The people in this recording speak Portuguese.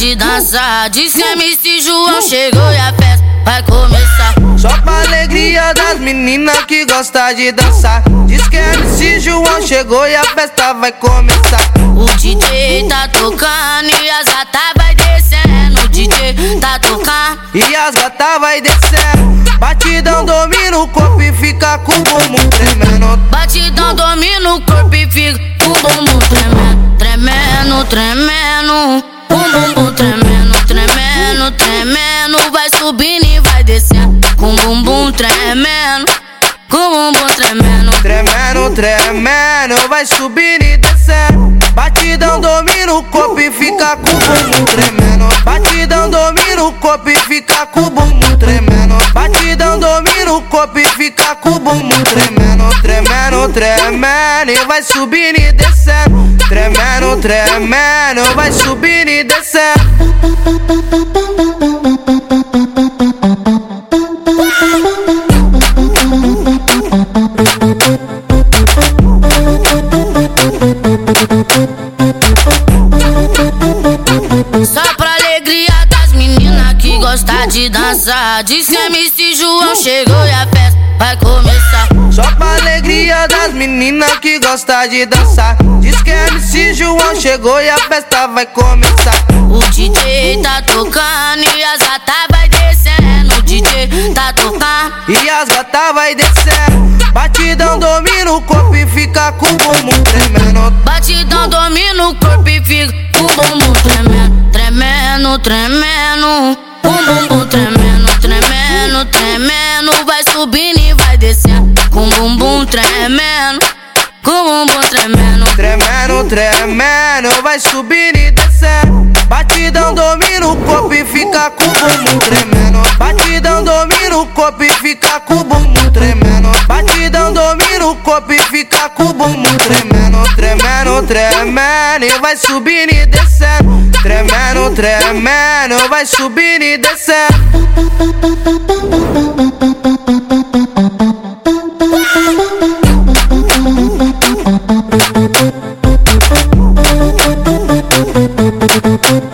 de dançar. Disse MC João chegou e a festa vai começar. Só pra alegria das meninas que gostam de dançar. Diz que MC João chegou e a festa vai começar. O DJ tá tocando e as gatas vai descendo. O DJ tá tocando e as gatas vai descendo. Batidão domina o corpo e fica com o bumbum tremendo. Batidão domina o corpo e fica com o bumbum tremendo. Tremendo, tremendo. O bumbum tremendo, tremendo. Vai subindo e vai descendo. Com bumbum tremendo. Com bumbum tremendo. Tremendo, tremendo. Vai subindo e descendo. Batidão domina o corpo e fica com bumbum tremendo. Batidão domina o corpo e fica com bumbum tremendo. Batidão domina o corpo e fica com bumbum tremendo. Tremendo, tremendo. E vai subindo e descendo. Tremendo, tremendo. Vai subindo e descendo. Gostam de dançar. Diz que MC João chegou e a festa vai começar. Só pra alegria das meninas que gostam de dançar. Diz que MC João chegou e a festa vai começar. O DJ tá tocando e as gatas vai descendo. O DJ tá tocando e as gatas vai descendo. Batidão domina o corpo e fica com o bumbum tremendo. Batidão domina o corpo e fica com o bumbum tremendo. Tremendo, tremendo. O bumbum tremendo, tremendo, tremendo. Vai subindo e vai descendo. Com bumbum tremendo. Com bumbum tremendo. Tremendo, tremendo. Vai subindo e descendo. Batidão domina o corpo e fica com bumbum tremendo. Batidão domina o corpo e fica com bumbum tremendo. Batidão domina o corpo e fica com bumbum tremendo. Tremendo, tremendo. E vai subindo e descendo. Tremendo. Vai subindo e descendo. Thank.